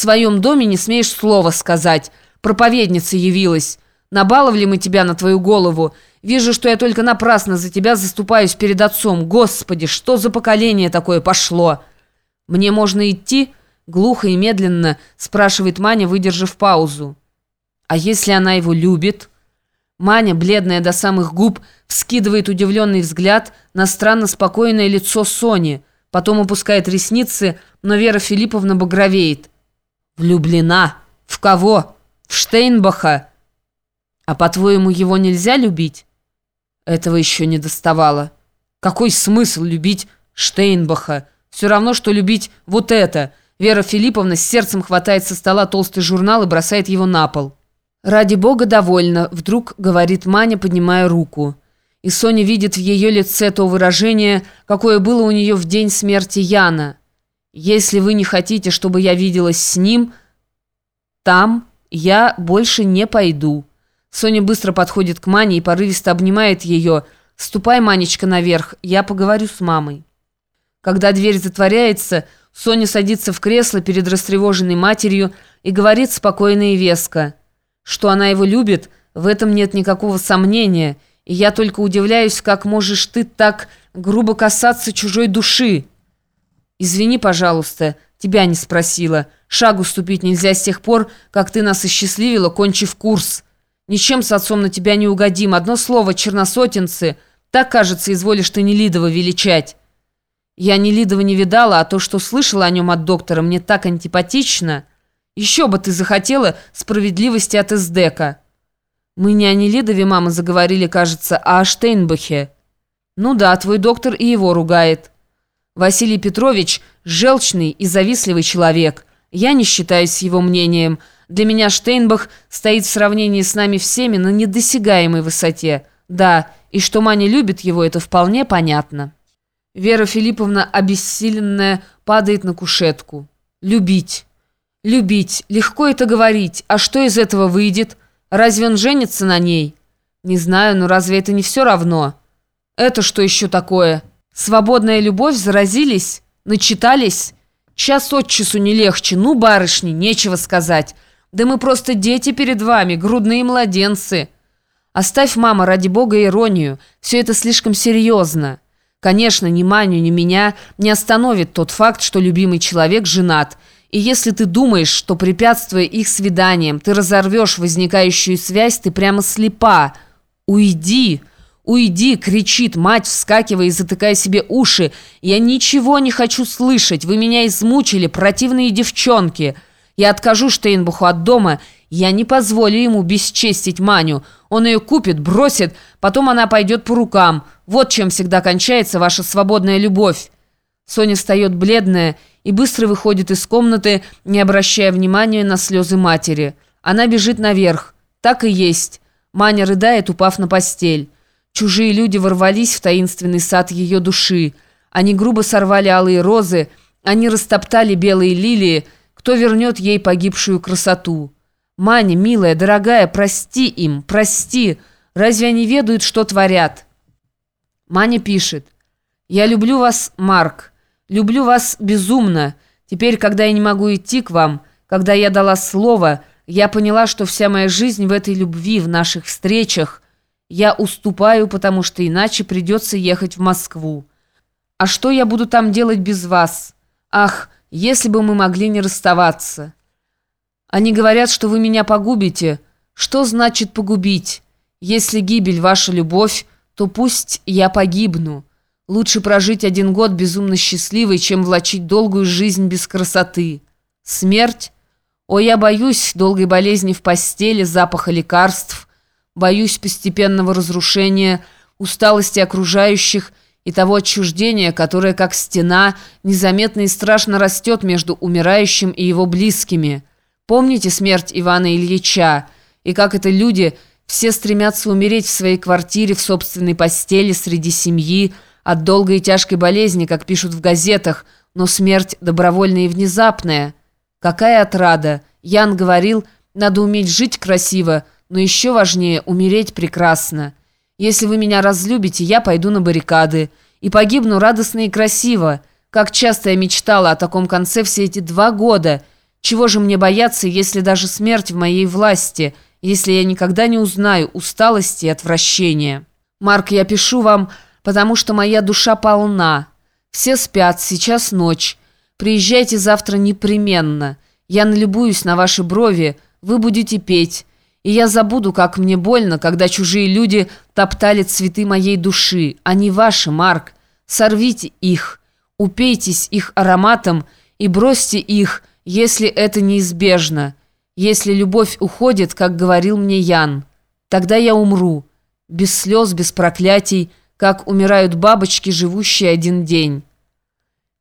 своем доме не смеешь слова сказать. Проповедница явилась. Набаловали мы тебя на твою голову. Вижу, что я только напрасно за тебя заступаюсь перед отцом. Господи, что за поколение такое пошло? Мне можно идти?» Глухо и медленно спрашивает Маня, выдержав паузу. «А если она его любит?» Маня, бледная до самых губ, вскидывает удивленный взгляд на странно спокойное лицо Сони, потом опускает ресницы, но Вера Филипповна багровеет. «Влюблена? В кого? В Штейнбаха? А по-твоему, его нельзя любить?» Этого еще не доставало. Какой смысл любить Штейнбаха? Все равно, что любить вот это. Вера Филипповна с сердцем хватает со стола толстый журнал и бросает его на пол. «Ради бога довольна», — вдруг говорит Маня, поднимая руку. И Соня видит в ее лице то выражение, какое было у нее в день смерти Яна. «Если вы не хотите, чтобы я виделась с ним, там я больше не пойду». Соня быстро подходит к Мане и порывисто обнимает ее. «Ступай, Манечка, наверх, я поговорю с мамой». Когда дверь затворяется, Соня садится в кресло перед растревоженной матерью и говорит спокойно и веско – что она его любит, в этом нет никакого сомнения, и я только удивляюсь, как можешь ты так грубо касаться чужой души. Извини, пожалуйста, тебя не спросила. Шагу ступить нельзя с тех пор, как ты нас осчастливила, кончив курс. Ничем с отцом на тебя не угодим. Одно слово, черносотенцы. Так, кажется, изволишь ты Нелидова величать. Я Нелидова не видала, а то, что слышала о нем от доктора, мне так антипатично». Еще бы ты захотела справедливости от эсдека. Мы не о Нелидове, мама, заговорили, кажется, а о Штейнбахе. Ну да, твой доктор и его ругает. Василий Петрович – желчный и завистливый человек. Я не считаюсь его мнением. Для меня Штейнбах стоит в сравнении с нами всеми на недосягаемой высоте. Да, и что Маня любит его, это вполне понятно. Вера Филипповна, обессиленная, падает на кушетку. Любить. Любить, легко это говорить, а что из этого выйдет? Разве он женится на ней? Не знаю, но разве это не все равно? Это что еще такое? Свободная любовь, заразились? Начитались? Час от часу не легче, ну, барышни, нечего сказать. Да мы просто дети перед вами, грудные младенцы. Оставь, мама, ради бога, иронию. Все это слишком серьезно. Конечно, ни Маню, ни меня не остановит тот факт, что любимый человек женат – и если ты думаешь, что, препятствуя их свиданиям, ты разорвешь возникающую связь, ты прямо слепа. Уйди, уйди, кричит мать, вскакивая и затыкая себе уши. Я ничего не хочу слышать, вы меня измучили, противные девчонки. Я откажу Штейнбуху от дома, я не позволю ему бесчестить Маню. Он ее купит, бросит, потом она пойдет по рукам. Вот чем всегда кончается ваша свободная любовь. Соня встает бледная и быстро выходит из комнаты, не обращая внимания на слезы матери. Она бежит наверх. Так и есть. Маня рыдает, упав на постель. Чужие люди ворвались в таинственный сад ее души. Они грубо сорвали алые розы, они растоптали белые лилии. Кто вернет ей погибшую красоту? Маня, милая, дорогая, прости им, прости. Разве они ведают, что творят? Маня пишет. «Я люблю вас, Марк. Люблю вас безумно. Теперь, когда я не могу идти к вам, когда я дала слово, я поняла, что вся моя жизнь в этой любви, в наших встречах. Я уступаю, потому что иначе придется ехать в Москву. А что я буду там делать без вас? Ах, если бы мы могли не расставаться. Они говорят, что вы меня погубите. Что значит погубить? Если гибель ваша любовь, то пусть я погибну». Лучше прожить один год безумно счастливой, чем влачить долгую жизнь без красоты. Смерть? О, я боюсь долгой болезни в постели, запаха лекарств, боюсь постепенного разрушения, усталости окружающих и того отчуждения, которое, как стена, незаметно и страшно растет между умирающим и его близкими. Помните смерть Ивана Ильича? И как это люди все стремятся умереть в своей квартире, в собственной постели, среди семьи, от долгой и тяжкой болезни, как пишут в газетах, но смерть добровольная и внезапная. Какая отрада! Ян говорил, надо уметь жить красиво, но еще важнее умереть прекрасно. Если вы меня разлюбите, я пойду на баррикады. И погибну радостно и красиво. Как часто я мечтала о таком конце все эти два года. Чего же мне бояться, если даже смерть в моей власти, если я никогда не узнаю усталости и отвращения? Марк, я пишу вам, потому что моя душа полна. Все спят, сейчас ночь. Приезжайте завтра непременно. Я налюбуюсь на ваши брови, вы будете петь. И я забуду, как мне больно, когда чужие люди топтали цветы моей души. Они ваши, Марк. Сорвите их, упейтесь их ароматом и бросьте их, если это неизбежно. Если любовь уходит, как говорил мне Ян, тогда я умру. Без слез, без проклятий, как умирают бабочки, живущие один день.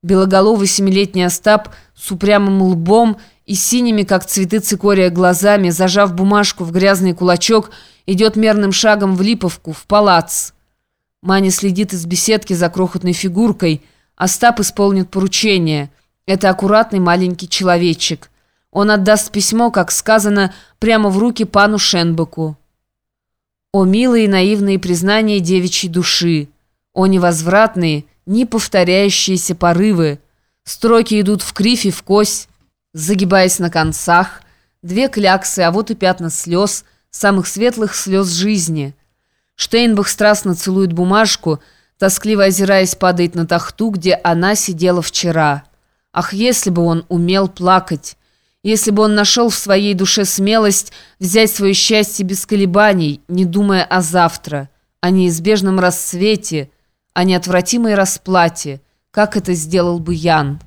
Белоголовый семилетний Остап с упрямым лбом и синими, как цветы цикория, глазами, зажав бумажку в грязный кулачок, идет мерным шагом в Липовку, в палац. Маня следит из беседки за крохотной фигуркой. Остап исполнит поручение. Это аккуратный маленький человечек. Он отдаст письмо, как сказано, прямо в руки пану Шенбеку. О милые наивные признания девичьей души! О невозвратные, неповторяющиеся порывы! Строки идут в кривь и в кость, загибаясь на концах, две кляксы, а вот и пятна слез, самых светлых слез жизни. Штейнбах страстно целует бумажку, тоскливо озираясь, падает на тахту, где она сидела вчера. Ах, если бы он умел плакать! Если бы он нашел в своей душе смелость взять свое счастье без колебаний, не думая о завтра, о неизбежном рассвете, о неотвратимой расплате, как это сделал бы Ян».